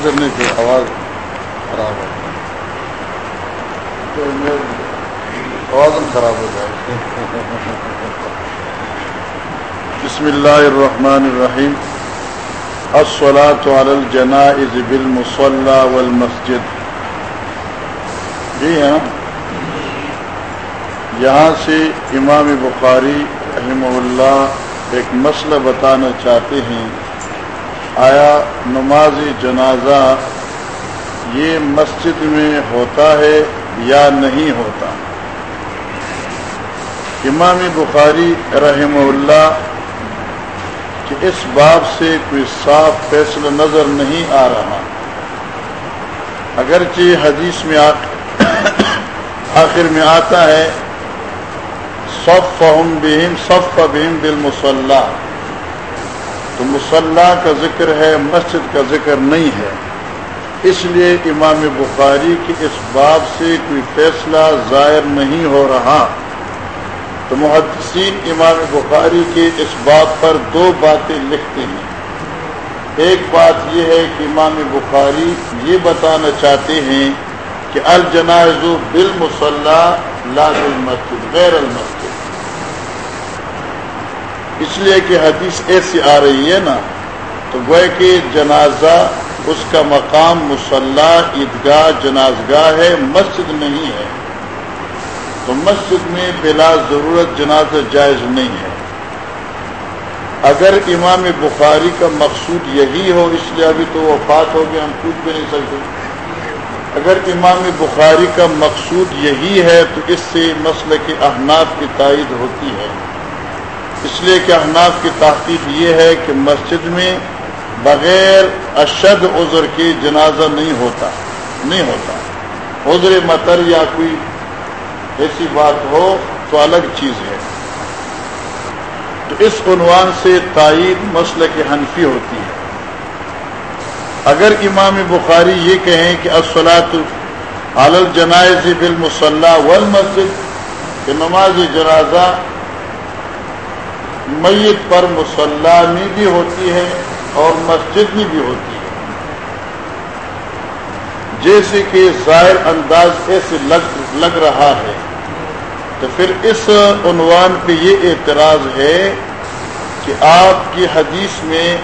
ادھر نہیں پھر آواز خراب ہو آواز خراب ہو جائے۔ بسم اللہ الرحمن الرحیم۔ الصلاة على الجنائز بالمصلى والمسجد۔ جی ہاں یہاں سے امام بخاری رحمہ اللہ ایک مسئلہ بتانا چاہتے ہیں۔ آیا نماز جنازہ یہ مسجد میں ہوتا ہے یا نہیں ہوتا؟ امام بخاری رحم اللہ کہ اس باب سے کوئی صاف فیصلہ نظر نہیں آ رہا۔ اگرچہ حدیث میں آخر میں آتا ہے صف فہم بہم صف بہم بالمسلح تو مسلح کا ذکر ہے، مسجد کا ذکر نہیں ہے۔ اس لیے امام بخاری کی اس باب سے کوئی فیصلہ ظاہر نہیں ہو رہا۔ تو محدثین امام بخاری کے اس بات پر دو باتیں لکھتے ہیں۔ ایک بات یہ ہے کہ امام بخاری یہ بتانا چاہتے ہیں کہ الجناز بالمسلح لا المسجد غیر المسجد۔ اس لیے کہ حدیث ایسی آ رہی ہے نا، تو گوئے کہ جنازہ اس کا مقام مسلح عیدگاہ جنازگاہ ہے، مسجد نہیں ہے۔ تو مسجد میں بلا ضرورت جنازہ جائز نہیں ہے۔ اگر امام بخاری کا مقصود یہی ہو، اس لیے ابھی تو وہ بات ہو گیا، ہم پوچھ بھی نہیں سکتے۔ اگر امام بخاری کا مقصود یہی ہے، تو اس سے مسئلہ کی احناف کی تائید ہوتی ہے۔ اس لیے کہ احناف کی تحقیق یہ ہے کہ مسجد میں بغیر اشد عذر کی جنازہ نہیں ہوتا نہیں ہوتا۔ عذر متر یا کوئی ایسی بات ہو تو الگ چیز ہے۔ تو اس عنوان سے تائید مسئلہ کی حنفی ہوتی ہے۔ اگر امام بخاری یہ کہیں کہ اسلاۃ عالل جنائز بالمسلح والمسجد، کہ نماز جنازہ میت پر مسلح میں بھی ہوتی ہے اور مسجد میں بھی ہوتی ہے۔ جیسے کہ ظاہر انداز ایسے لگ لگ رہا ہے۔ تو پھر اس عنوان پہ یہ اعتراض ہے کہ آپ کی حدیث میں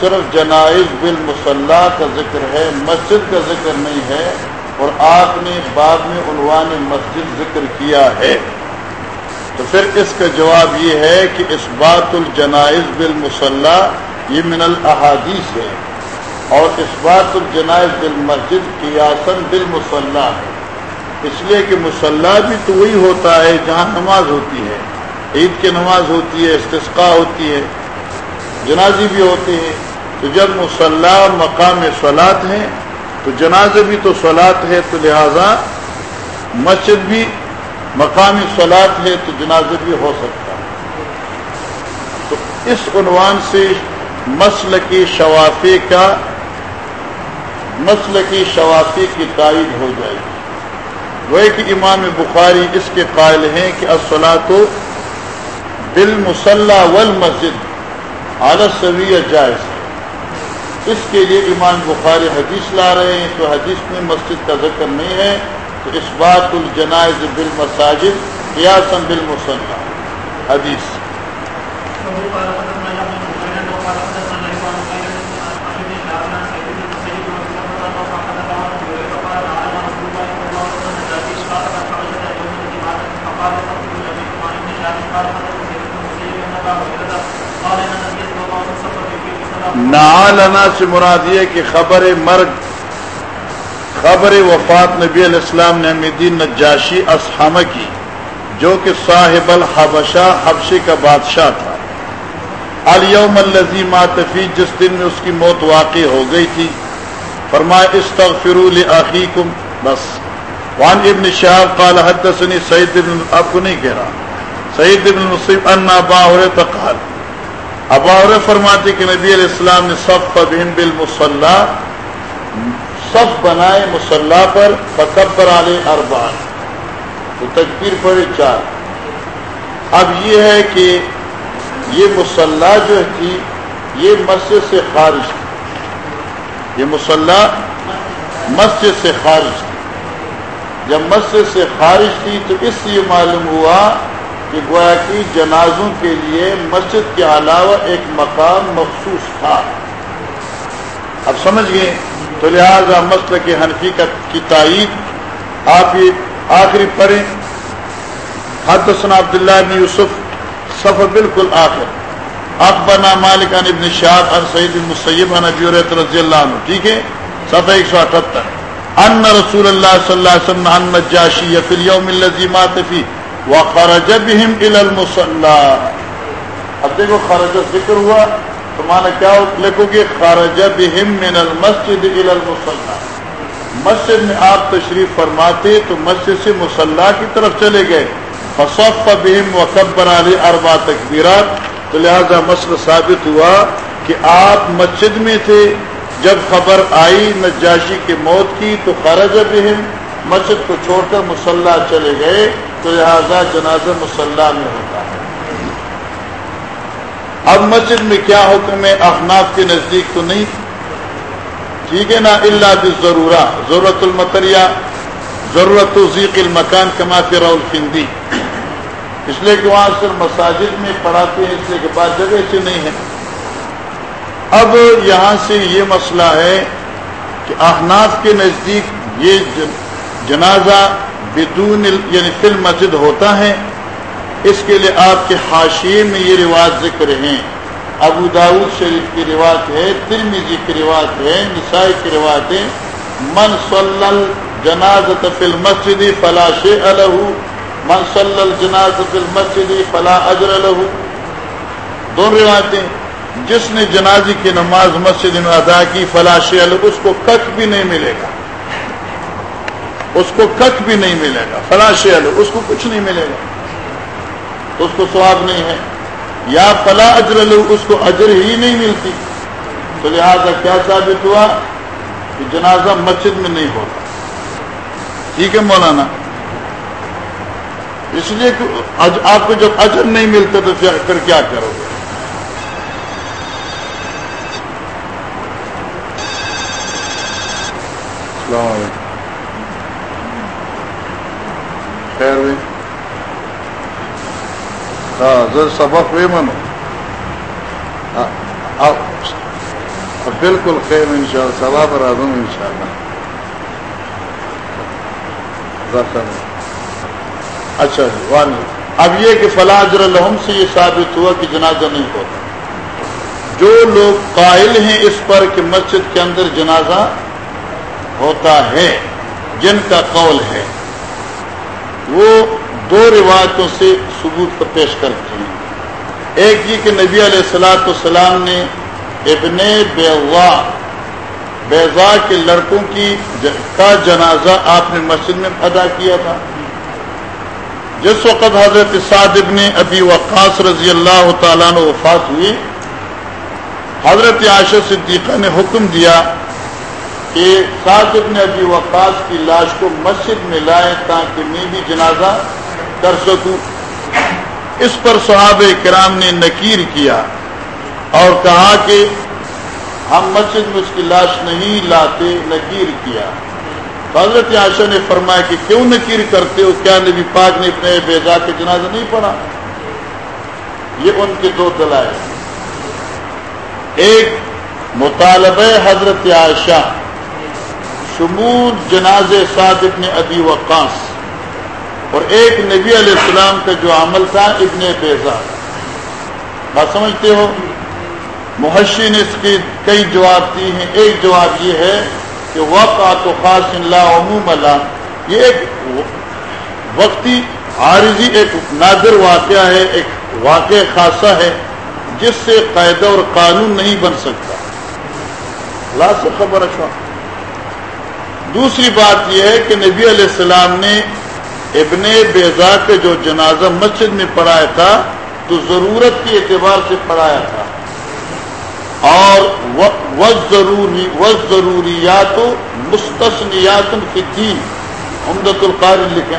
صرف جنائز بالمسلح کا ذکر ہے، مسجد کا ذکر نہیں ہے اور آپ نے بعد میں عنوان مسجد ذکر کیا ہے۔ تو پھر اس کا جواب یہ ہے کہ اس بات الجنائز بالمسلح یہ من الحادیث ہے اور اس بات الجنائز بالمسجد قیاسن بالمسلح ہے۔ اس لیے کہ مسلح بھی تو وہی ہوتا ہے جہاں نماز ہوتی ہے۔ عید کی نماز ہوتی ہے استثقاء ہوتی ہے جنازی بھی ہوتے ہیں۔ تو جب مسلح مقام سلاد ہیں، تو جنازے بھی تو سلاد ہے تو لہذا مسجد بھی مقامی سلاد ہے تو جنازہ بھی ہو سکتا ہے۔ تو اس عنوان سے مسل کی شوافی کا مسل کی شوافی کی تائید ہو جائے گی۔ وہ کہ امام بخاری اس کے قائل ہیں کہ اسلاد و بال مسلح ول مسجد عالت سویہ جائز ہے۔ اس کے لیے امام بخاری حدیث لا رہے ہیں تو حدیث میں مسجد کا ذکر نہیں ہے۔ تو اس بات الجنائز بالمساجد قیاسم بالمسلح حدیث. نہ سے مراد یہ کہ خبر مرگ خبر وفات نبی علیہ السلام نے امیدین نجاشی اسحمہ کی، جو کہ صاحب الحبشہ حبشے کا بادشاہ تھا۔ الیوم الزی ماتفی جس دن میں اس کی موت واقع ہو گئی تھی۔ فرمائے استغفروا لاخیکم بس۔ وان ابن شہاب قال حدثني سعید بن، آپ کو نہیں کہہ رہا۔ سعید بن مصیب ان ابا ہریرہ قال۔ ابا ہریرہ فرماتے کہ نبی علیہ السلام نے صف بهم بالمصلى صف بنائے مسلح پر، فکبر علی اربان تو تکبیر پڑے چار۔ اب یہ ہے کہ یہ مسلح جو تھی، یہ مسجد سے خارج تھی۔ یہ مسلح مسجد سے خارج تھی۔ جب مسجد سے خارج تھی، تو اس سے یہ معلوم ہوا کہ گویا کی جنازوں کے لیے مسجد کے علاوہ ایک مقام مخصوص تھا۔ اب سمجھ گئے؟ تو لہٰذا مسل کی حنفیقت کی تائید، آپ یہ آخری پڑھیں۔ حدثنا عبداللہ بن یوسف سفر بالکل آخر۔ اکبرنا مالک عن ابن شاہد عن سعید المسیب عن ابی علیہ رضی اللہ عنہ۔ ٹھیک ہے؟ صفحہ ایک سو اٹھتر ان رسول اللہ صلی اللہ علیہ وسلم عن نجاشی فی اليوم اللذی مات فی، وخرج بهم الى المصلى اب دیکھو، خرج ذکر ہوا۔ تو مانا کیا لکھو گے خرج بهم من المسجد الى المصلى مسجد میں آپ تشریف فرماتے تو مسجد سے مسلح کی طرف چلے گئے۔ فصف بهم وكبر علی اربع تکبیرات۔ تو لہذا مسئلہ ثابت ہوا کہ آپ مسجد میں تھے۔ جب خبر آئی نجاشی کی موت کی تو خرج بہم مسجد کو چھوڑ کر مسلح چلے گئے۔ تو لہذا جنازہ مسلح میں ہوتا ہے۔ اب مسجد میں کیا حکم ہے؟ احناف کے نزدیک تو نہیں۔ ٹھیک ہے نا؟ اللہ بھی ضرورت ضرورت ضرورت ذیق المکان کما فی الفندی اس لیے کہ وہاں صرف مساجد میں پڑھاتے ہیں، اس لیے کہ بعض جگہ سے نہیں ہے اب یہاں سے یہ مسئلہ ہے کہ احناف کے نزدیک یہ جنازہ بدون یعنی فل مسجد ہوتا ہے۔ اس کے لیے آپ کے حاشیے میں یہ رواج ذکر ہیں۔ ابو داود شریف کی رواج ہے ترمیزی کی رواج ہے، نسائی کی رواج ہے۔ من صلی جنازت فل مسجد فلاش الح من صلی الجناز فی المسجد فلا اجر له۔ دونوں روایتیں۔ جس نے جنازی کی نماز مسجد میں ادا کی فلاش اس کو کک بھی نہیں ملے گا۔ اس کو کک بھی نہیں ملے گا۔ فلاش اس کو کچھ نہیں ملے گا۔ اس کو سواب نہیں ہے۔ یا فلا اجر اس کو اجر ہی نہیں ملتی۔ تو لہٰذا کیا ثابت ہوا؟ کہ جنازہ مسجد میں نہیں ہوتا۔ ٹھیک ہے مولانا۔ اس لیے کہ آپ کو جب اجر نہیں ملتا تو پھر کیا کرو؟ گے السلام علیکم۔ خیر ہوئی سبق ہوئے منو. بالکل خیر ان شاء اللہ سبا پر آ دوں ان شاء اللہ. اچھا جی،, جی اب یہ کہ فلاج الحم سے یہ ثابت ہوا کہ جنازہ نہیں ہوتا. جو لوگ قائل ہیں اس پر کہ مسجد کے اندر جنازہ ہوتا ہے، جن کا قول ہے، وہ دو روایتوں سے ثبوت پر پیش کرتے ہیں ایک یہ کہ نبی علیہ السلاۃ السلام نے ابن بیوا بیضا کے لڑکوں کی کا جنازہ آپ نے مسجد میں ادا کیا تھا۔ جس وقت حضرت سعد ابن ابی وقاص رضی اللہ تعالیٰ نے وفات ہوئی، حضرت عاشر صدیقہ نے حکم دیا کہ سعد ابن ابی وقاص کی لاش کو مسجد میں لائے تاکہ میں بھی جنازہ کر سکوں۔ اس پر صحاب کرام نے نکیر کیا اور کہا کہ ہم مسجد میں اس کی لاش نہیں لاتے، نکیر کیا۔ حضرت عاشا نے فرمایا کہ کیوں نکیر کرتے ہو؟ کیا نبی پاک نے اپنے بیزا کے جنازہ نہیں پڑھا؟ یہ ان کے دو دلائل ایک، مطالبہ حضرت عائشہ، شمول جناز سعد ابن ابی وقاص۔ اور ایک نبی علیہ السلام کا جو عمل تھا، ابن بیزا۔ بات سمجھتے ہو؟ محشی نے اس کی کئی جواب دی ہیں۔ ایک جواب یہ ہے کہ وقت تو خاص اللہ عموم اللہ یہ ایک وقتی عارضی، ایک نادر واقعہ ہے، ایک واقع خاصہ ہے، جس سے قاعدہ اور قانون نہیں بن سکتا۔ اللہ سے خبر اچھا دوسری بات یہ ہے کہ نبی علیہ السلام نے ابن بیزا کے جو جنازہ مسجد میں پڑھایا تھا، تو ضرورت کے اعتبار سے پڑھایا تھا۔ اور ضروری و ضروریات مستثنیات الدین امدت القار لکھیں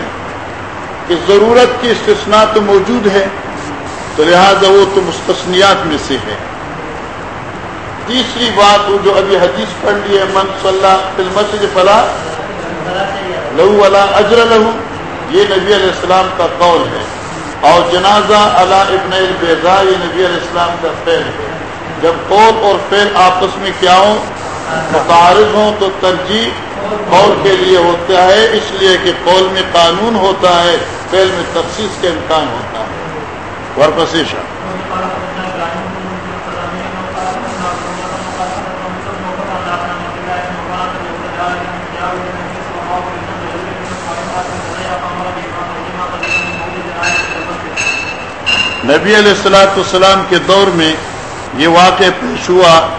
کہ ضرورت کی استثناء تو موجود ہے، تو لہذا وہ تو مستثنیات میں سے ہے۔ تیسری بات، وہ جو ابھی حدیث پڑھ لی ہے، من صلاح فلا لہو اللہ اجر لہو یہ نبی علیہ السلام کا قول ہے اور جنازہ اللہ ابن البیزا یہ نبی علیہ السلام کا فعل ہے۔ جب قول اور فعل آپس میں کیا ہوں؟ متعارض ہوں تو ترجیح قول کے لیے ہوتا ہے، اس لیے کہ قول میں قانون ہوتا ہے، فعل میں تفصیص کا امکان ہوتا ہے۔ ورپسیشا نبی علیہ السلاۃ السلام کے دور میں یہ واقع پیش ہوا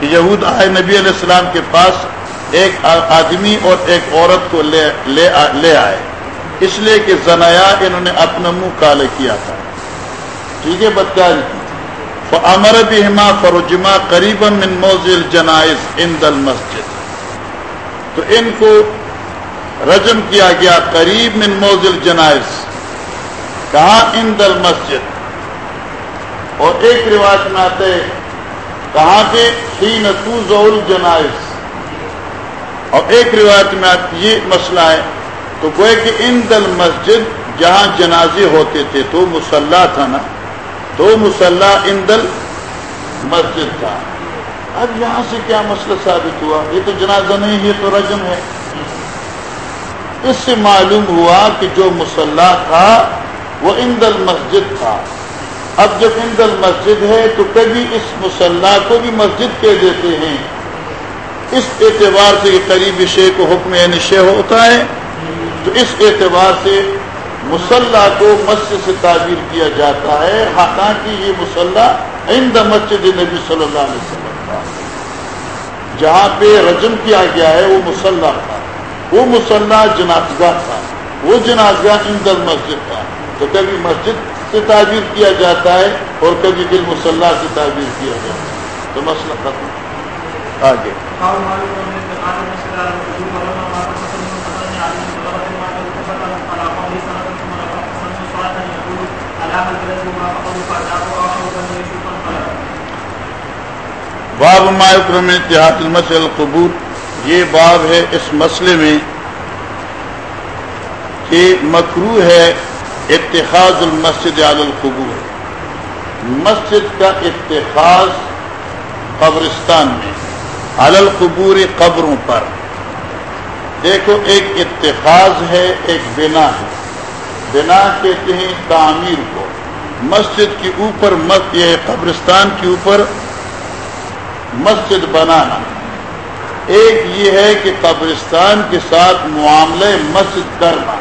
کہ یہود آئے نبی علیہ السلام کے پاس ایک آدمی اور ایک عورت کو لے لے, لے آئے۔ اس لیے کہ زنایا انہوں نے اپنا منہ کالے کیا تھا۔ ٹھیک ہے بدکاری۔ امر بہما فروجما قریب من موزل جنائز ان دل مسجد تو ان کو رجم کیا گیا قریب من موزل جنائز۔ کہا ان مسجد اور ایک رواج میں آتے کہاں کے ہی نتوز جنائز اور ایک روایت میں یہ مسئلہ ہے، تو گوئے کہ ان دل مسجد جہاں جنازے ہوتے تھے، تو مسلح تھا نا؟ تو مسلح ان دل مسجد تھا۔ اب یہاں سے کیا مسئلہ ثابت ہوا؟ یہ تو جنازہ نہیں، یہ تو رجم ہے۔ اس سے معلوم ہوا کہ جو مسلح تھا وہ اندل مسجد تھا۔ اب جب اندل مسجد ہے تو کبھی اس مسلح کو بھی مسجد کہہ دیتے ہیں۔ اس اعتبار سے یہ قریب شے کو حکم یعنی شے ہوتا ہے۔ تو اس اعتبار سے مسلح کو مسجد سے تعبیر کیا جاتا ہے۔ حالانکہ یہ مسلح عند مسجد نبی صلی اللہ علیہ وسلم تھا۔ جہاں پہ رجم کیا گیا ہے، وہ مسلح تھا۔ وہ مسلح جنازگاہ تھا۔ وہ جنازگاہ اندل مسجد تھا۔ تو کبھی مسجد سے تعبیر کیا جاتا ہے اور کبھی دل مسلح سے تعبیر کیا جاتا ہے۔ تو مسئلہ ختم۔ آگے۔ باب مایوکرم اتحاد المسل قبول یہ باب ہے اس مسئلے میں کہ مکرو ہے اتخاذ المسجد علی القبور۔ مسجد کا اتخاذ قبرستان میں، علی القبور قبروں پر۔ دیکھو، ایک اتخاذ ہے، ایک بنا ہے۔ بنا کہتے ہیں تعمیر کو۔ مسجد کے اوپر یہ قبرستان کے اوپر مسجد بنانا۔ ایک یہ ہے کہ قبرستان کے ساتھ معاملے مسجد کرنا۔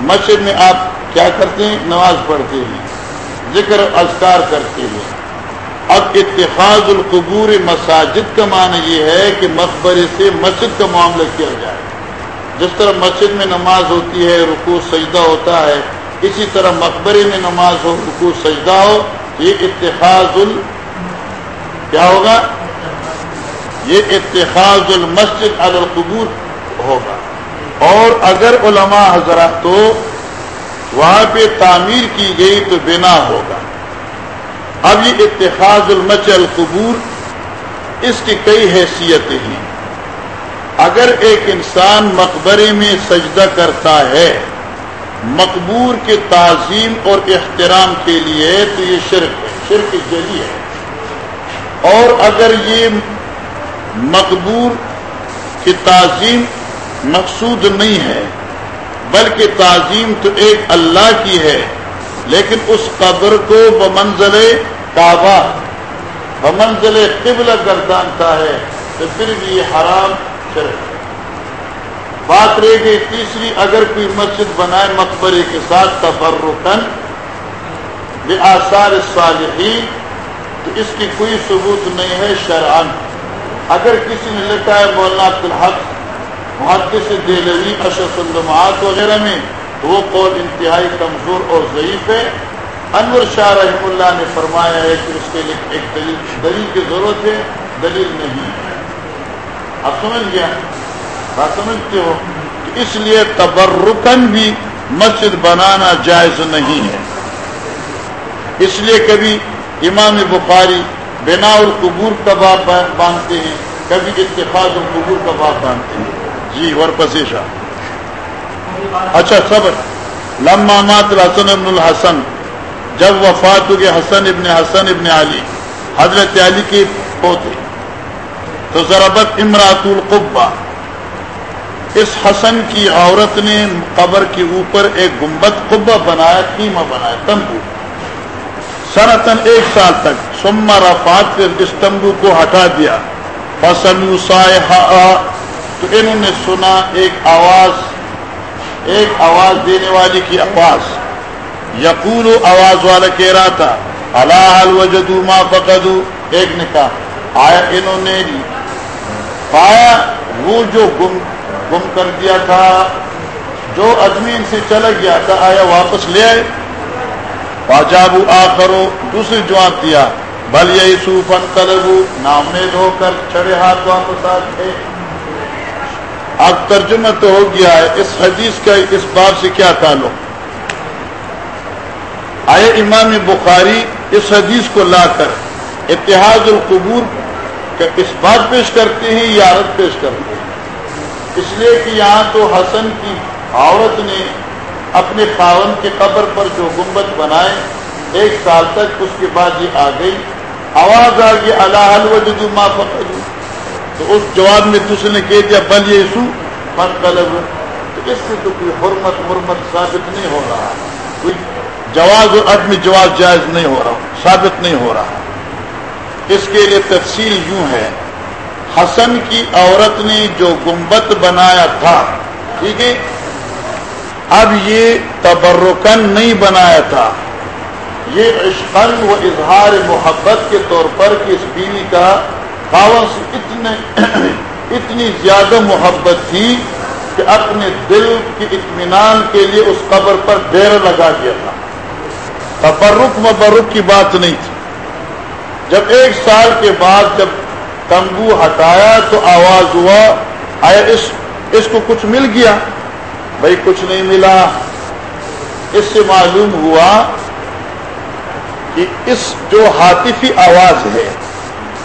مسجد میں آپ کیا کرتے ہیں؟ نماز پڑھتے ہیں۔ ذکر اذکار کرتے ہیں۔ اب اتخاذ القبور مساجد کا معنی یہ ہے کہ مقبرے سے مسجد کا معاملہ کیا جائے۔ جس طرح مسجد میں نماز ہوتی ہے رکو سجدہ ہوتا ہے، اسی طرح مقبرے میں نماز ہو رکو سجدہ ہو، یہ اتخاذ ال کیا ہوگا؟ یہ اتخاذ المسجد القبور ہوگا۔ اور اگر علماء حضرات تو وہاں پہ تعمیر کی گئی تو بنا ہوگا۔ اب یہ اتخاذ المچ القبور اس کی کئی حیثیتیں ہیں۔ اگر ایک انسان مقبرے میں سجدہ کرتا ہے، مقبور کے تعظیم اور احترام کے لیے تو یہ شرک ہے، شرک جلی ہے۔ اور اگر یہ مقبور کی تعظیم مقصود نہیں ہے بلکہ تعظیم تو ایک اللہ کی ہے، لیکن اس قبر کو بمنزل کعبہ، بمنزل قبل گردانتا ہے، تو پھر بھی حرام شرک بات رہے گی تیسری، اگر کوئی مسجد بنائے مقبرے کے ساتھ تفرقن بے آثار صالحین تو اس کی کوئی ثبوت نہیں ہے شرعن اگر کسی نے لکھا ہے مولانا عبد الحق محدث دہلوی، اشرف الجماعت وغیرہ میں وہ قول انتہائی کمزور اور ضعیف ہے۔ انور شاہ رحم اللہ نے فرمایا ہے کہ اس کے لیے ایک دلیل دلیل کی ضرورت ہے، دلیل نہیں ہے۔ آپ سمجھ گیا بات سمجھتے ہو؟ کہ اس لیے تبرکن بھی مسجد بنانا جائز نہیں ہے۔ اس لیے کبھی امام بخاری بنا القبور کباب باندھتے ہیں، کبھی اتفاق القبور کباب باندھتے ہیں۔ جی ورپسیشا اچھا صبر لما مات الحسن ابن الحسن، جب وفات ہوگی حسن ابن حسن ابن علی۔ حضرت علی کے پوتے تو ضربت امراط القبا اس حسن کی عورت نے قبر کے اوپر ایک گمبت قبا بنایا خیمہ بنایا تمبو سنتن ایک سال تک۔ سما رفات پھر اس تمبو کو ہٹا دیا۔ فسن تو انہوں نے سنا ایک آواز ایک آواز دینے والی کی آواز۔ یقول آواز والا کہہ رہا تھا اللہ وجدو ما فقدو ایک نے کہا، آیا انہوں نے پایا وہ جو گم گم کر دیا تھا، جو ادمین سے چلا گیا تھا، آیا واپس لے آئے؟ پاجابو آ کرو دوسری جواب دیا، بل یہ سوفن کلبو نامید ہو کر چڑے ہاتھ واپس آتے اب ترجمہ تو ہو گیا ہے، اس حدیث کا اس باب سے کیا تعلق؟ آئے امام بخاری اس حدیث کو لا کر اتحاد القبور کا اس بات پیش کرتے ہیں، یا عرت پیش کرتے ہیں؟ اس لیے کہ یہاں تو حسن کی عورت نے اپنے پاون کے قبر پر جو گنبد بنائے، ایک سال تک اس کے بعد یہ آ گئی۔ آواز آ گئی، اللہ وجدو ما فقدو تو اس جواب میں دوسرے نے کہہ دیا، بل یہ سو من تو اس سے تو کوئی حرمت مرمت ثابت نہیں ہو رہا۔ کوئی جواز اور عدم جواز جائز نہیں ہو رہا، ثابت نہیں ہو رہا۔ اس کے لیے تفصیل یوں ہے۔ حسن کی عورت نے جو گمبت بنایا تھا، ٹھیک ہے، اب یہ تبرکن نہیں بنایا تھا۔ یہ عشقن و اظہار محبت کے طور پر کہ اس بیوی کا خاون سے اتنے اتنی زیادہ محبت تھی کہ اپنے دل کے اطمینان کے لیے اس قبر پر ڈیر لگا دیا تھا۔ تبرک مبرک کی بات نہیں تھی۔ جب ایک سال کے بعد جب تمبو ہٹایا تو آواز ہوا، آیا اس اس کو کچھ مل گیا؟ بھائی کچھ نہیں ملا۔ اس سے معلوم ہوا کہ اس جو حاطفی آواز ہے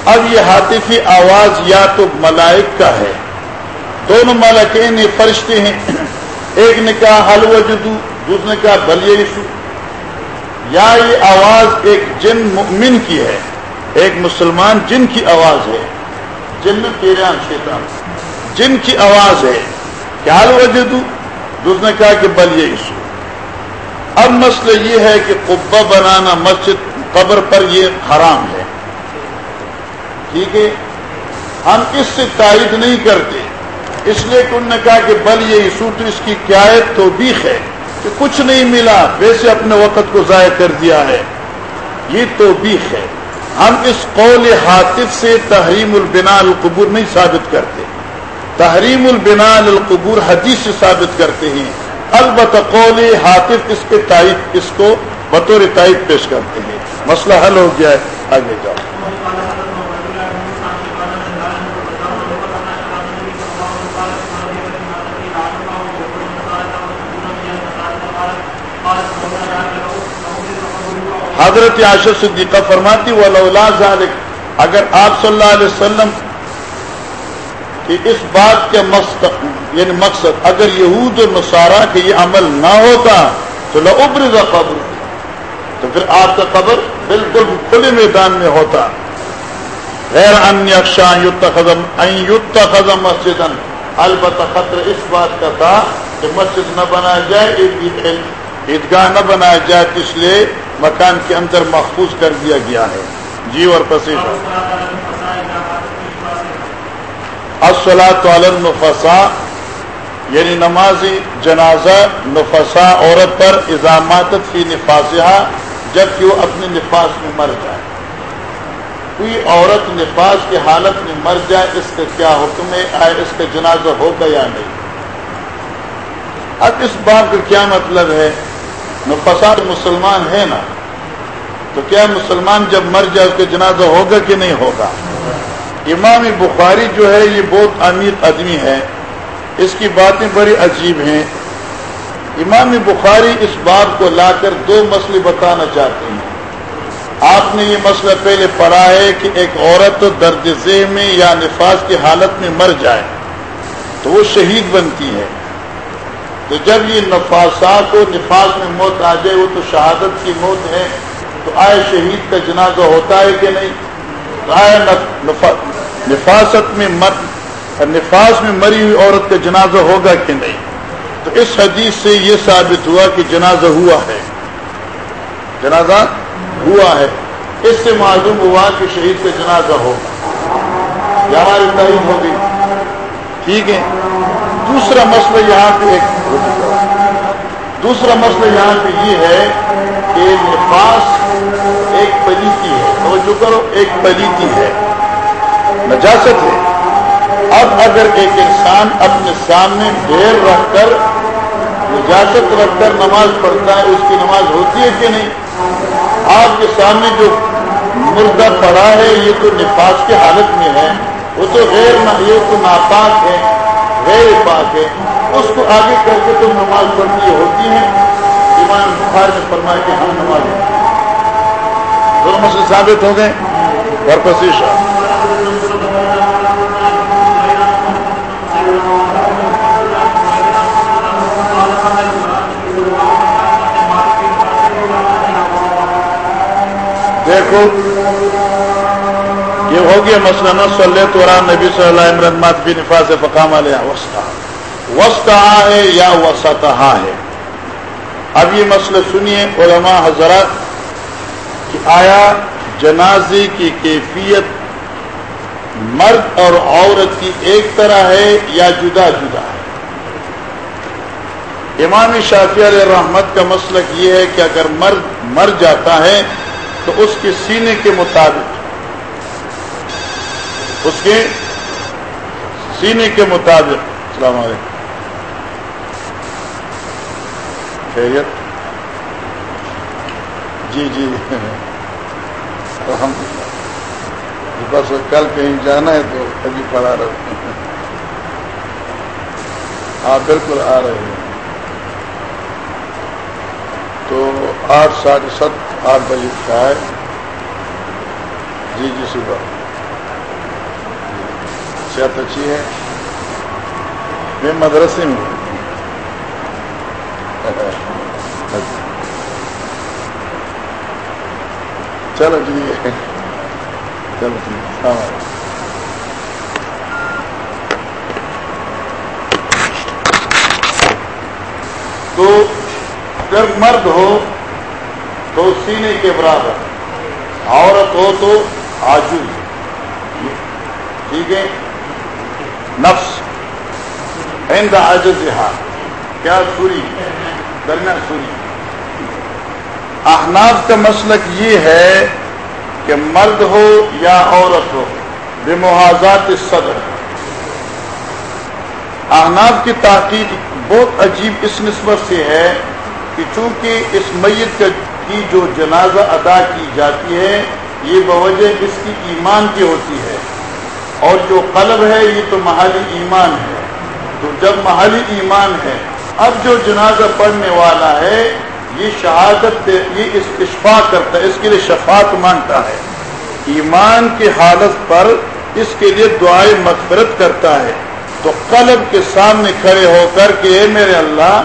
اب یہ حاطفی آواز یا تو ملائک کا ہے۔ دونوں ملکین یہ فرشتے ہیں۔ ایک نے کہا، حل وجدو دوسرے نے کہا بلیہ یسو یا یہ آواز ایک جن مؤمن کی ہے۔ ایک مسلمان جن کی آواز ہے۔ جن میں ہاں، شیطان۔ جن کی آواز ہے کیا وجہ دوں دوسرے نے کہا کہ بل یہ عشو اب مسئلہ یہ ہے کہ قبا بنانا مسجد قبر پر یہ حرام ہے۔ ٹھیک ہے۔ ہم اس سے تائید نہیں کرتے۔ اس لیے کہ انہوں نے کہا کہ بل یہ عشو اس کی کیا تو بیخ ہے۔ کہ کچھ نہیں ملا، ویسے اپنے وقت کو ضائع کر دیا ہے۔ یہ تو بیخ ہے۔ ہم اس قول حاطف سے تحریم البنا القبور نہیں ثابت کرتے۔ تحریم البنا القبور حدیث سے ثابت کرتے ہیں۔ البتہ قول حاطف اس کے تائید، اس کو بطور تائید پیش کرتے ہیں۔ مسئلہ حل ہو گیا ہے۔ آگے جاؤ۔ حضرت عاشر صدیقہ فرماتی ذالک اگر آپ صلی اللہ علیہ وسلم کی اس بات کے مقصد یعنی مقصد، اگر یہود و نصارہ کے یہ عمل نہ ہوتا، تو لبر قبر۔ تو پھر آپ کا قبر بالکل کھلے میدان میں ہوتا۔ غیر ان خزم خزم مسجد البتہ خطر اس بات کا تھا کہ مسجد نہ بنایا جائے عیدگاہ نہ بنایا جائے، اس لیے مکان کے اندر محفوظ کر دیا گیا ہے۔ جی اور پسیش نفسا یعنی نمازی جنازہ نفسا عورت پر اضامات فی نفاسہ جبکہ وہ اپنے نفاس میں مر جائے۔ کوئی عورت نفاس کی حالت میں مر جائے، اس کا کیا حکم ہے؟ آئے اس کا جنازہ ہوگا یا نہیں؟ اب اس بات کا کیا مطلب ہے؟ فساد مسلمان ہے نا، تو کیا مسلمان جب مر جائے اس کا جنازہ ہوگا کہ نہیں ہوگا؟ امام بخاری جو ہے، یہ بہت امیر آدمی ہے۔ اس کی باتیں بڑی عجیب ہیں۔ امام بخاری اس بات کو لا کر دو مسئلے بتانا چاہتے ہیں۔ آپ نے یہ مسئلہ پہلے پڑھا ہے کہ ایک عورت درد ذہ میں یا نفاذ کی حالت میں مر جائے تو وہ شہید بنتی ہے۔ تو جب یہ نفاسات کو نفاذ میں موت آ جائے، وہ تو شہادت کی موت ہے، تو آئے شہید کا جنازہ ہوتا ہے کہ نہیں؟ تو آئے نفاست میں مر، نفاس میں مری ہوئی عورت کا جنازہ ہوگا کہ نہیں؟ تو اس حدیث سے یہ ثابت ہوا کہ جنازہ ہوا ہے۔ جنازہ ہوا ہے۔ اس سے معلوم ہوا کہ شہید کا جنازہ ہوگا۔ یہ ہماری تعریف ہوگی ٹھیک ہے۔ دوسرا مسئلہ یہاں پہ ایک دوسرا مسئلہ یہاں پہ یہ ہے کہ نفاس ایک پلیتی ہے، توجہ کرو، ایک پلیتی ہے۔ نجاست ہے۔ اب اگر ایک انسان اپنے سامنے ڈیر رکھ کر، نجاست رکھ کر نماز پڑھتا ہے، اس کی نماز ہوتی ہے کہ نہیں؟ آپ کے سامنے جو مردہ پڑا ہے، یہ تو نفاذ کی حالت میں ہے۔ وہ تو غیر، یہ تو ناپاک ہے، غیر پاک ہے۔ اس کو آگے کر کے تم نماز پڑھنی ہوتی ہے ایمان بخار میں فرمائے کہ ہم نماز دونوں مسئلے ثابت ہو گئے۔ برپسی شاہ۔ دیکھو، یہ ہو گیا مسئلہ نہ صلی تو نبی صلی اللہ عمران بھی نفاذ فقام علیہ وسطہ وسطہ ہے یا وسطہ ہے؟ اب یہ مسئلہ سنیے علماء حضرات کہ آیا جنازے کی کیفیت مرد اور عورت کی ایک طرح ہے یا جدا جدا ہے؟ امام شافی علیہ رحمت کا مسلک یہ ہے کہ اگر مرد مر جاتا ہے تو اس کے سینے کے مطابق، اس کے سینے کے مطابق، السلام علیکم۔ خیریت؟ جی جی. ہم بس کل کہیں جانا ہے تو ابھی پڑھا رہے ہاں بالکل آ رہے ہیں. تو آٹھ ساڑھے ست آٹھ بجے کا ہے جی جی صبح. صحت اچھی ہے؟ میں مدرسے میں چلو ٹھیک ہے چلو ٹھیک ہے تو اگر مرد ہو تو سینے کے برابر، عورت ہو تو آجو ٹھیک ہے؟ نفس۔ ہند عجز ہاتھ کیا سوری؟ درمیان سوری احناف کا مسلک یہ ہے کہ مرد ہو یا عورت ہو بے محاذات صدر احناف کی تحقیق بہت عجیب اس نسبت سے ہے کہ چونکہ اس میت کی جو جنازہ ادا کی جاتی ہے، یہ بوجہ اس کی ایمان کی ہوتی ہے۔ اور جو قلب ہے، یہ تو محلی ایمان ہے۔ تو جب محلی ایمان ہے اب جو جنازہ پڑھنے والا ہے، یہ شہادت یہ استشفا کرتا ہے، اس کے لیے شفاعت مانگتا ہے۔ ایمان کی حالت پر اس کے لیے دعائیں مغفرت کرتا ہے۔ تو قلب کے سامنے کھڑے ہو کر کہ اے میرے اللہ،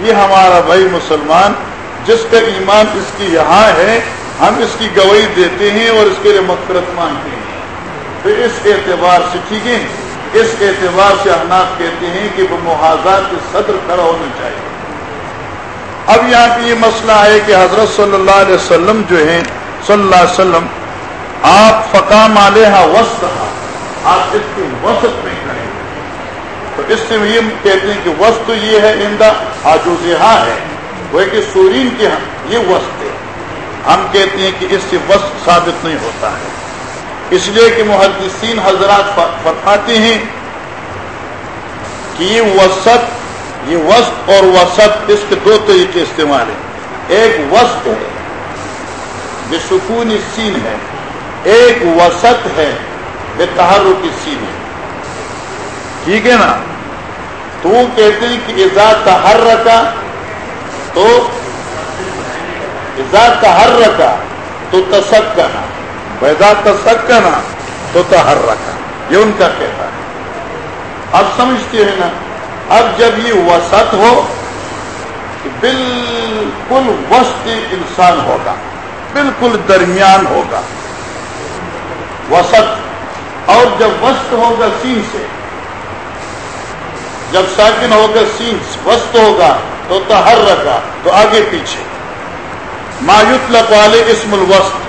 یہ ہمارا بھائی مسلمان، جس کا ایمان اس کی یہاں ہے، ہم اس کی گواہی دیتے ہیں اور اس کے لیے مغفرت مانگتے ہیں۔ تو اس اعتبار سے ٹھیک ہے؟ اس اعتبار سے احناف کہتے ہیں کہ وہ محاذات کے صدر کھڑا ہونا چاہیے۔ اب یہاں پہ یہ مسئلہ ہے کہ حضرت صلی اللہ علیہ وسلم جو ہیں، صلی اللہ علیہ وسلم، آپ فقام علیہ وسط آپ اس کے وسط میں کھڑے تو اس سے یہ کہتے ہیں کہ وسط یہ ہے اندا آجوزہا ہے۔ وہ کہ سورین کے یہ وسط ہے۔ ہم کہتے ہیں کہ اس سے وسط ثابت نہیں ہوتا ہے۔ اس لیے کہ محدثین حضرات فرماتے ہیں کہ یہ وسط یہ وسط اور وسط اس کے دو طریقے استعمال ہیں۔ ایک وسط ہے بے سکون سین ہے، ایک وسط ہے بے تحرک سین ہے۔ ٹھیک ہے نا؟ تو وہ کہتے ہیں کہ ایزاد ہر رکا تو ایزاد کا ہر رکا تو تسک کرنا ویزا تو تہر رکھا یہ ان کا کہتا ہے۔ اب سمجھتے ہیں نا، اب جب یہ وسط ہو بالکل وسط انسان ہوگا، بالکل درمیان ہوگا۔ وسط اور جب وسط ہوگا سین سے، جب ساکن ہوگا سین وسط ہوگا تو تہر رکھا تو آگے پیچھے۔ مایوت والے اسم الوسط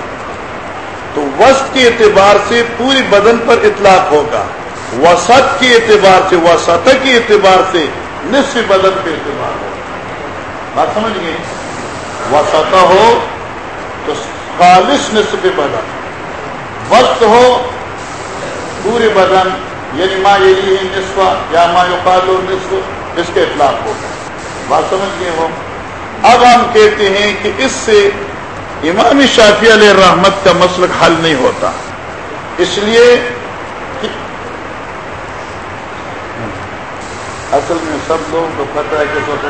تو وسط کے اعتبار سے پوری بدن پر اطلاق ہوگا۔ وسط کے اعتبار سے وسط کے اعتبار سے نصف بدن پہ اعتبار ہوگا۔ بات سمجھ گئے؟ وسط ہو تو خالص نصف بدن۔ وقت ہو پورے بدن یعنی ماں یہی ہے نصف، یا ماں یقال نصف، اس کے اطلاق ہوگا۔ بات سمجھ گئے وہ یعنی اب ہم کہتے ہیں کہ اس سے امام شافی علیہ رحمت کا مسلک حل نہیں ہوتا۔ اس لیے اصل میں سب لوگوں کو پتہ ہے کہ سوچا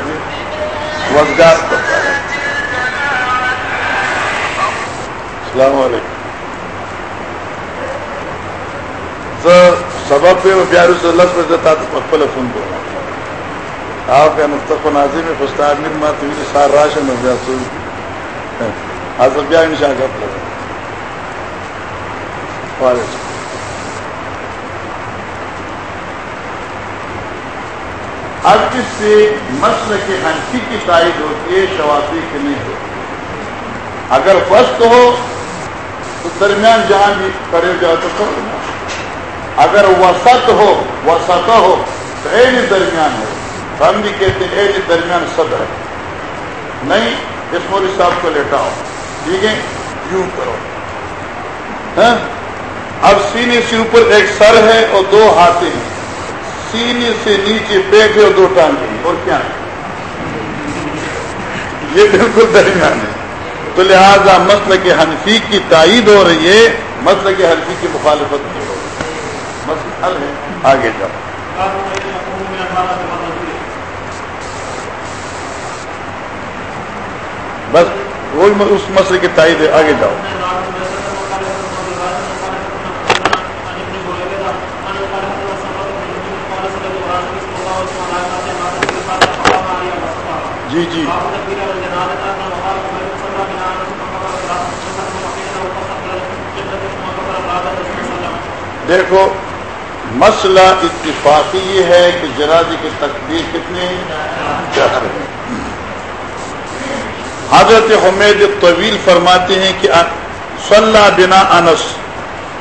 روزگار جی، پتہ ہے۔ السلام علیکم۔ سبب پہ پیارو سے اللہ سے دیتا تو پکپل فون کو آپ کا مستق نازی میں خوش آدمی مات ہوئی سار راشن ہو گیا۔ سو حضرت بیا ان شاء اللہ وعلیکم۔ اب اس سے مسل کے ہنسی کی تائید ہوتی ہے، شوافی کی نہیں ہوتی۔ اگر فسٹ ہو، تو درمیان جہاں بھی کرے جاؤ تو کرو اگر وسط ہو وسط ہو، تو ایج درمیان ہو۔ ہم بھی کہتے ہیں ایج درمیان صدر ہے۔ نہیں اس موری صاحب کو لیٹاؤ۔ ٹھیک ہے؟ یوں کرو۔ ہاں؟ اب سینے سے اوپر ایک سر ہے اور دو ہاتھیں ہیں۔ سینے سے نیچے بیٹھے اور دو ٹانگے اور کیا؟ ہے یہ بالکل درمیان ہے۔ تو لہذا مسل کے حنفی کی تائید ہو رہی ہے۔ مسل کے حنفی کی مخالفت نہیں ہو رہی۔ مسل حل ہے۔ آگے جاؤ۔ بس۔ وہی اس مسئلے کی تائید ہے، آگے جاؤ۔ جی جی۔ دیکھو، مسئلہ اتفاقی یہ ہے کہ جنازے کی تقدیر کتنی؟ تکبیر کتنے حضرت حمید طویل فرماتے ہیں کہ صلاح بنا انس.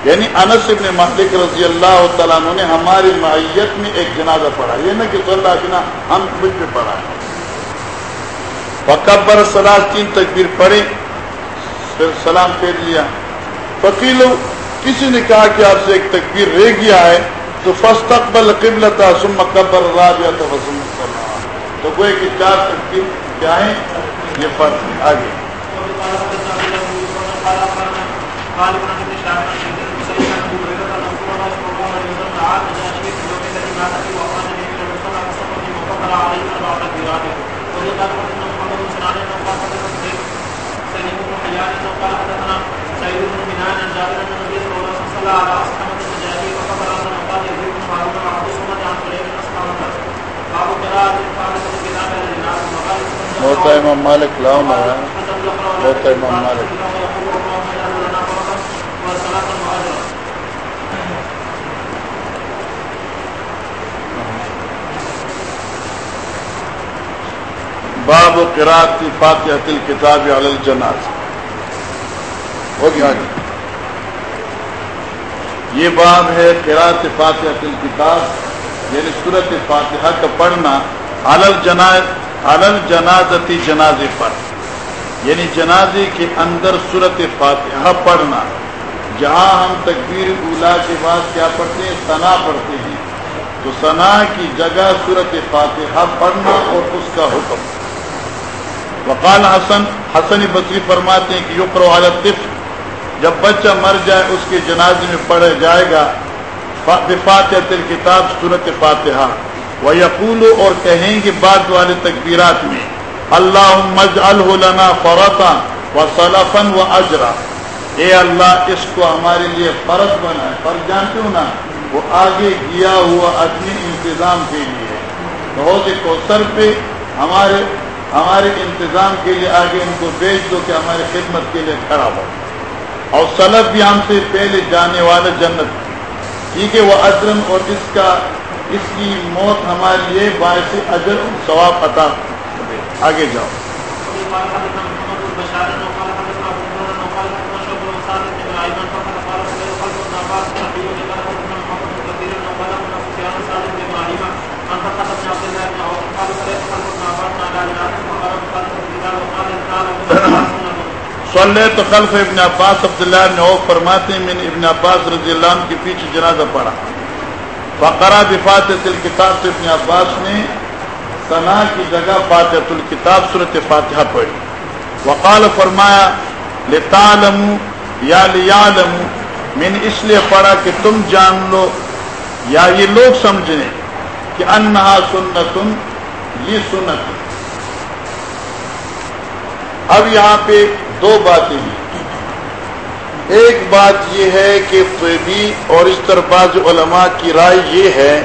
یعنی انس ابن مالک رضی اللہ تعالیٰ عنہ نے ہماری معیت میں ایک جنازہ پڑھا. یہ نہ کہ صلاح بنا ہم مجھ پہ پڑھا ہے. وکبر سلاس تین تکبیر پڑھے پھر سلام پھیر لیا. فکیلو کسی نے کہا کہ آپ سے ایک تکبیر رہ گیا ہے، تو فستقبل قبل تھا سم مکبر رابعہ تو وسم تو کوئی کہ چار تکبیر کیا ہے یہ فرق آگے Thank you. ہوتا امام مالک لاؤ مارا ہوتا امام مالک۔ باب و قرات کی فاتحت الکتاب علی الجناز ہو گیا جی۔ یہ باب ہے قرات فاتحت الکتاب یعنی صورت فاتحہ کا پڑھنا علل جناز علل جنازتی جنازے پر۔ یعنی جنازے کے اندر صورت فاتحہ پڑھنا۔ جہاں ہم تکبیر اولا کے بعد کیا پڑھتے ہیں؟ ثنا پڑھتے ہیں۔ تو ثنا کی جگہ صورت فاتحہ پڑھنا اور اس کا حکم۔ وقال حسن حسن بصری فرماتے ہیں کہ یقر حالت جب بچہ مر جائے، اس کے جنازے میں پڑھا جائے گا۔ فاتح کتاب صورت فاتحہ۔ وہ یقول اور کہیں گے بعد والے تکبیرات میں اللہ مج النا فرتا و صلافن و اجرا اے اللہ، اس کو ہمارے لیے فرض بنا ہے۔ فرض جانتے ہو نا؟ وہ آگے گیا ہوا اپنے انتظام کے لیے بہت کوثر پہ ہمارے ہمارے انتظام کے لیے آگے ان کو بیچ دو کہ ہماری خدمت کے لیے کھڑا ہو۔ اور سلب بھی ہم سے پہلے جانے والا جنت۔ ٹھیک ہے وہ ادرم اور اس کا اس کی موت ہمارے لیے باعث اجر ثواب عطا آگے جاؤ۔ صلی تو خلف ابن عباس عبداللہ نے فرماتے ہیں، میں نے ابن عباس رضی اللہ عنہ کے پیچھے جنازہ پڑھا۔ فقرا بفاتح الکتاب سے ابن عباس نے ثنا کی جگہ فاتحۃ الکتاب صورت فاتحہ پڑھی۔ وقال فرمایا لتعلم یا لیعلم میں نے اس لیے پڑھا کہ تم جان لو یا یہ لوگ سمجھیں کہ انہا سنتن، یہ سنت۔ اب یہاں پہ دو باتیں ہیں۔ ایک بات یہ ہے کہ طبی اور اس طرح بعض علماء کی رائے یہ ہے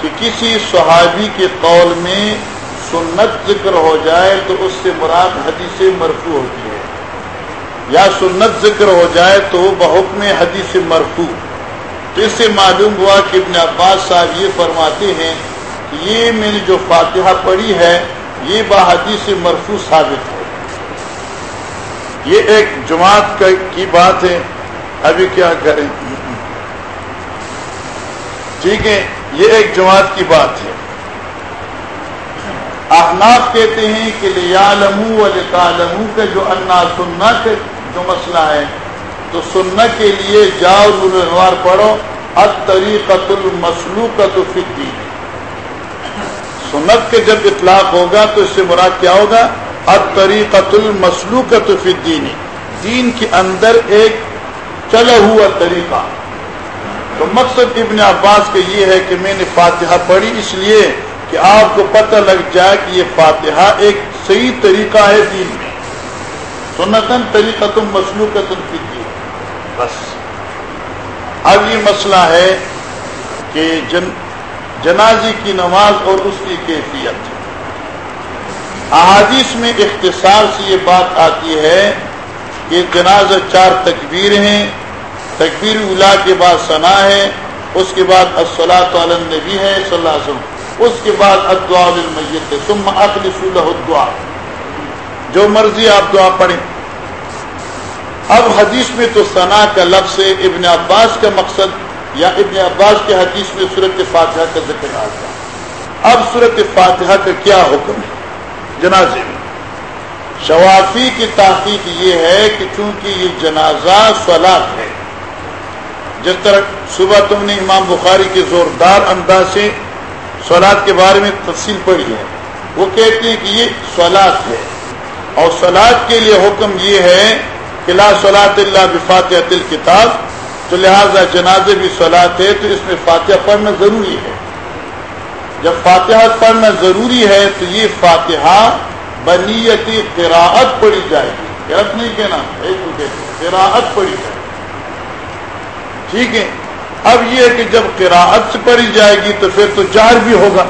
کہ کسی صحابی کے قول میں سنت ذکر ہو جائے تو اس سے مراد حدیث مرفوع ہوتی ہے۔ یا سنت ذکر ہو جائے تو بحکم حدیث مرفوع۔ تو اس سے معلوم ہوا کہ ابن عباس صاحب یہ فرماتے ہیں کہ یہ میں نے جو فاتحہ پڑھی ہے، یہ بحدیث مرفوع ثابت ہے۔ یہ ایک جماعت کی بات ہے، ابھی کیا کریں؟ ٹھیک ہے، یہ ایک جماعت کی بات ہے۔ احناف کہتے ہیں کہ لمو لمو کے جو انا سننا کے جو مسئلہ ہے، تو سننا کے لیے جاؤ نوار پڑھو اتریقت المسلوقت فدی سنت کے جب اطلاق ہوگا تو اس سے مراد کیا ہوگا؟ اتریقت المسلوقت فدین دین کے اندر ایک چلا ہوا طریقہ۔ تو مقصد ابن عباس کا یہ ہے کہ میں نے فاتحہ پڑھی، اس لیے کہ آپ کو پتہ لگ جائے کہ یہ فاتحہ ایک صحیح طریقہ ہے دین میں۔ سنتن طریقہ تم مسلو کا تم بس۔ اب یہ مسئلہ ہے کہ جن جنازی کی نماز اور اس کی کیفیت۔ احادیث میں اختصار سے یہ بات آتی ہے کہ جناز چار تکبیر ہیں، تکبیر اولا کے بعد ثنا ہے، اس کے بعد نبی ہے صلی اللہ علیہ وسلم، اس کے بعد ادعا للمیت، ثم اخلص له الدعاء۔ جو مرضی آپ دعا پڑھیں۔ اب حدیث میں تو ثنا کا لفظ ہے، ابن عباس کا مقصد یا ابن عباس کے حدیث میں صورت فاتحہ کا ذکر آتا اب صورت فاتحہ کا کیا حکم ہے؟ جنازے میں۔ شوافی کی تحقیق یہ ہے کہ چونکہ یہ جنازہ سولاد ہے جس طرح صبح تم نے امام بخاری کے زوردار انداز سے سولاد کے بارے میں تفصیل پڑھی ہے، وہ کہتے ہیں کہ یہ سولاد ہے۔ اور سولاد کے لیے حکم یہ ہے کہ لا سولاد اللہ بفاتح کتاب تو لہٰذا جنازے بھی سولاد ہے تو اس میں فاتحہ پڑھنا ضروری ہے۔ جب فاتحہ پڑھنا ضروری ہے تو یہ فاتحہ بنیتی قراعت پڑھی جائے گی۔ غلط نہیں کہنا قراعت پڑھی جائے گی۔ ٹھیک ہے؟ اب یہ کہ جب قراعت سے پڑھی جائے گی تو پھر تو جار بھی ہوگا۔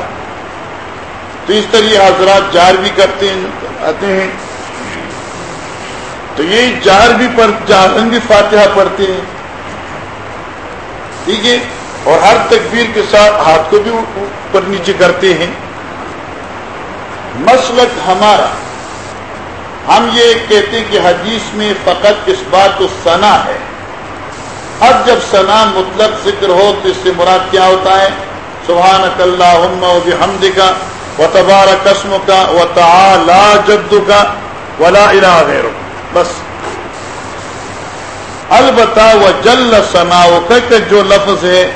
تو اس طرح حضرات جار بھی کرتے ہیں، آتے ہیں۔ تو یہ جار بھی پڑھ جارن بھی فاتحہ پڑھتے ہیں۔ ٹھیک ہے؟ اور ہر تکبیر کے ساتھ ہاتھ کو بھی اوپر نیچے کرتے ہیں۔ مسلک ہمارا۔ ہم یہ کہتے ہیں کہ حدیث میں فقط اس بات کو سنا ہے۔ اب جب سنا مطلق ذکر ہو تو اس سے مراد کیا ہوتا ہے؟ سبحان اللہ و حمد کا و تبار قسم کا و تعالی جد کا ولا الہ غیر بس۔ البتہ وہ جل ثنا کہ جو لفظ ہے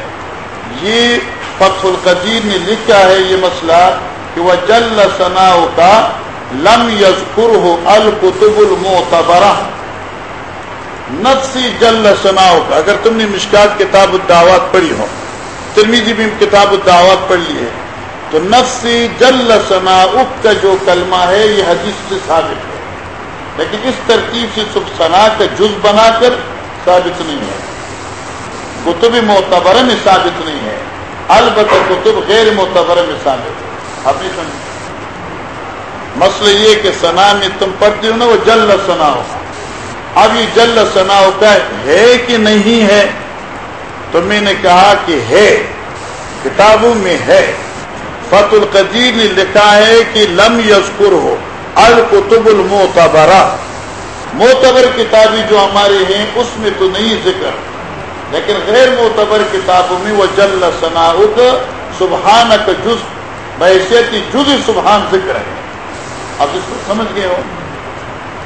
یہ فتح القدیر نے لکھا ہے یہ مسئلہ کہ وہ جل ثنا کا لم یذکر ہو القتب المعتبرہ۔ نفسی جل سناؤ کا اگر تم نے مشکات کتاب الدعوات پڑھی ہو ترمیزی بھی کتاب الدعوات پڑھ لی ہے، تو نفسی جل سنا کا جو کلمہ ہے، یہ حدیث سے ثابت ہے۔ لیکن اس ترتیب سے سب سنا کا جز بنا کر ثابت نہیں ہے۔ کتب معتبر میں ثابت نہیں ہے۔ البتہ کتب غیر معتبر میں ثابت ہے۔ ابھی سمجھ مسئلہ یہ کہ سنا میں تم پڑھتے ہو نا، وہ جل سنا ہو۔ اب یہ جل سنا کا ہے کہ نہیں ہے؟ تو میں نے کہا کہ ہے، کتابوں میں ہے۔ فت القدیر نے لکھا ہے کہ لم یذکر ہو۔ القتب المعتبرہ۔ معتبر کتابیں جو ہمارے ہیں، اس میں تو نہیں ذکر۔ لیکن غیر معتبر کتابوں میں وہ جل ثنا سبحان کا جز بحثیت جز سبحان ذکر ہے۔ اب اس کو سمجھ گئے ہو؟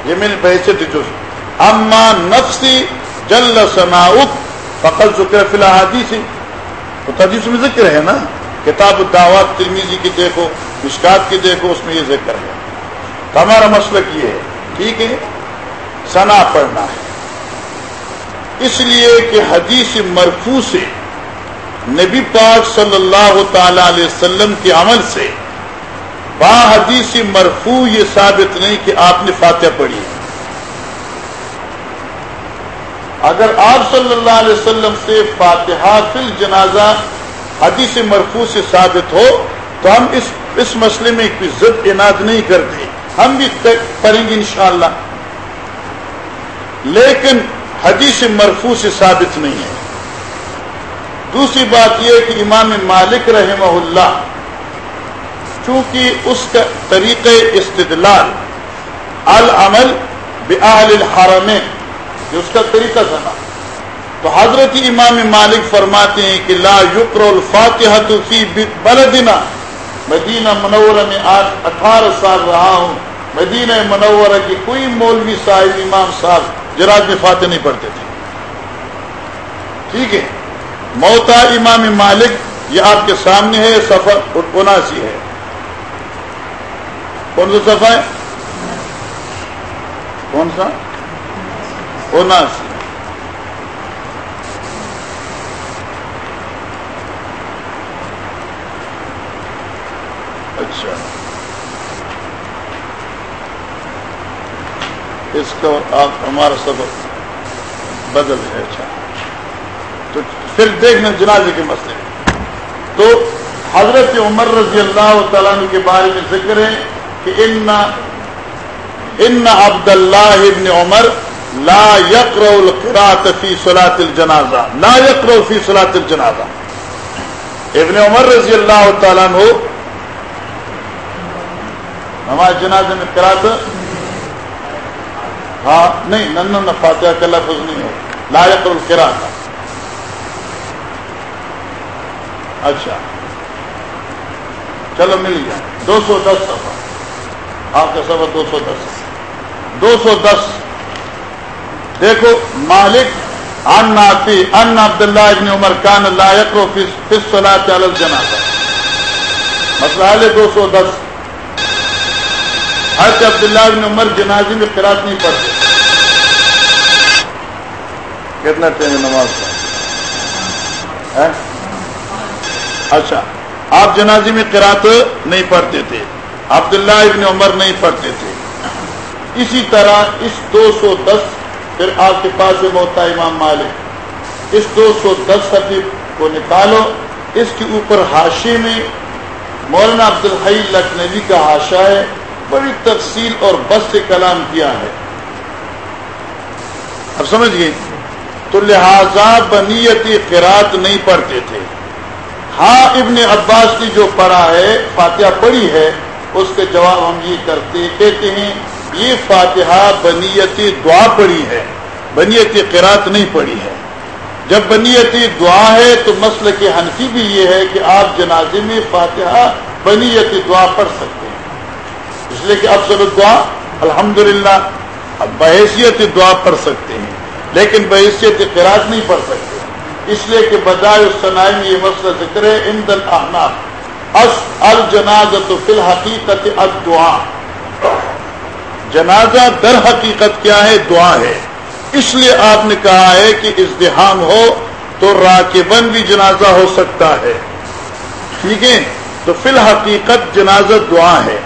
یہ میری بحثیت جز۔ اما نفسی جل ثنا فقط ذکر فی الحادی تو حدیث میں ذکر ہے نا؟ کتاب الدعوات ترمیزی کی دیکھو، مشکات کی دیکھو، اس میں یہ ذکر ہے۔ تو ہمارا مسلک یہ ہے، ٹھیک ہے؟ سنا پڑھنا۔ ہے اس لیے کہ حدیث مرفو سے نبی پاک صلی اللہ تعالی علیہ وسلم کے عمل سے با حدیث مرفو یہ ثابت نہیں کہ آپ نے فاتحہ پڑھی اگر آپ صلی اللہ علیہ وسلم سے فاتحہ فی جنازہ حدیث مرفو سے ثابت ہو، تو ہم اس اس مسئلے میں کوئی ضد اناد نہیں کرتے۔ ہم بھی پڑھیں گے انشاءاللہ۔ لیکن حدیث مرفو سے ثابت نہیں ہے۔ دوسری بات یہ کہ امام مالک رحمہ اللہ چونکہ اس کا طریق استدلال العمل بآل الحرم اس کا طریقہ تھا نا۔ تو حضرت امام مالک فرماتے ہیں کہ لا یقر الفاتحہ فی بلدنا، مدینہ منورہ میں آج اٹھارہ سال رہا ہوں۔ مدینہ منورہ کی کوئی مولوی صاحب امام صاحب جراج میں فاتح نہیں پڑھتے تھے۔ ٹھیک ہے۔ موتا امام مالک، یہ آپ کے سامنے ہے سفر اناسی ہے۔ کون سا سفر ہے؟ کون سا؟ اناسی اچھا اس کا آپ ہمارا سبق بدل ہے اچھا۔ تو پھر دیکھنا جنازے کے مسئلے۔ تو حضرت عمر رضی اللہ تعالیٰ کے بارے میں ذکر ہے کہ ان ان عبد اللہ ابن عمر لا یقر القرات فی صلاۃ الجنازہ۔ لا یقر فی صلاۃ الجنازہ۔ ابن عمر رضی اللہ تعالیٰ ہو ہمارے جنازے میں قرات ہاں نہیں نن فاتحہ کا لفظ نہیں ہو۔ لائق القرا کا اچھا۔ چلو، مل گیا۔ دو سو دس سفر آپ کا سفر دو سو دس۔ دو سو دس۔ دیکھو، مالک ان ناتی ان عبد اللہ ابن عمر کان لائق و فس صلاح چالل جنا مسئلہ دو سو دس۔ حضرت عبداللہ ابن عمر جنازی میں قرات نہیں پڑھتے۔ کتنا ٹائم نماز کا؟ ہاں؟ اچھا آپ جنازی میں قرات نہیں پڑھتے تھے، عبداللہ ابن عمر نہیں پڑھتے تھے۔ اسی طرح اس دو سو دس پھر آپ کے پاس موتا امام مالک۔ اس دو سو دس حدیب کو نکالو، اس کے اوپر حاشے میں مولانا عبد الحی لکھنوی کا حاشا ہے، بڑی تفصیل اور بس سے کلام کیا ہے۔ اب سمجھ گئے؟ تو لہذا بنیتی قرات نہیں پڑھتے تھے۔ ہاں ابن عباس نے جو پڑھا ہے، فاتحہ پڑھی ہے، اس کے جواب ہم یہ کرتے، کہتے ہیں، یہ فاتحہ بنیتی دعا پڑھی ہے۔ بنیتی قرات نہیں پڑھی ہے۔ جب بنیتی دعا ہے، تو مسل کے حنفی بھی یہ ہے کہ آپ جنازے میں فاتحہ بنیتی دعا پڑھ سکتے ہیں۔ اس لیے کہ افضل الدعا الحمد للہ بحیثیت دعا پڑھ سکتے ہیں۔ لیکن بحیثیت قرآن نہیں پڑھ سکتے اس لیے کہ بجائے اس سنائی میں یہ مسئلہ ذکر ہے ان دل اس الجناز تو فی الحقیقت دعا جنازہ در حقیقت کیا ہے؟ دعا ہے۔ اس لیے آپ نے کہا ہے کہ ازدحام ہو تو راکبن بھی جنازہ ہو سکتا ہے۔ ٹھیک ہے؟ تو فی الحقیقت جنازہ دعا ہے۔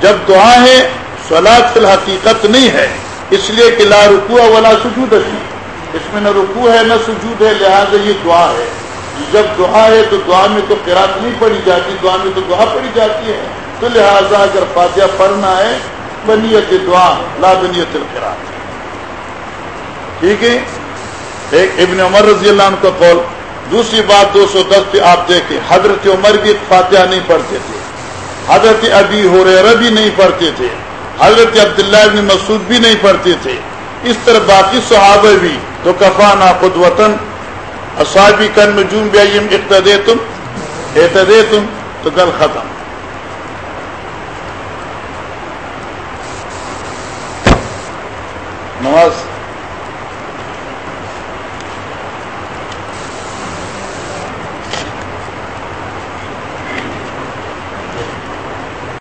جب دعا ہے سلاد فی الحقیقت نہیں ہے۔ اس لیے کہ لا رکوا والا سجود اس میں نہ رکوع ہے نہ سجود ہے، لہٰذا یہ دعا ہے۔ جب دعا ہے تو دعا میں تو قرات نہیں پڑی جاتی، دعا میں تو دعا پڑی جاتی ہے۔ تو لہٰذا اگر فاتحہ پڑھنا ہے، بنیت دعا، لا بنیت القرات ٹھیک ہے؟ ایک ابن عمر رضی اللہ عنہ کا قول۔ دوسری بات دو سو دس پہ آپ دیکھیں۔ حضرت عمر بھی فاتحہ نہیں پڑھتے تھے۔ حضرت ابھی ہو بھی نہیں پڑھتے تھے۔ حضرت عبداللہ ابن مسعود بھی نہیں پڑھتے تھے۔ اس طرح باقی صحابہ بھی تو کفانا خود وطن اصابی کن جم بیم اقتدے تم اعتدے تم تو گل ختم۔ نماز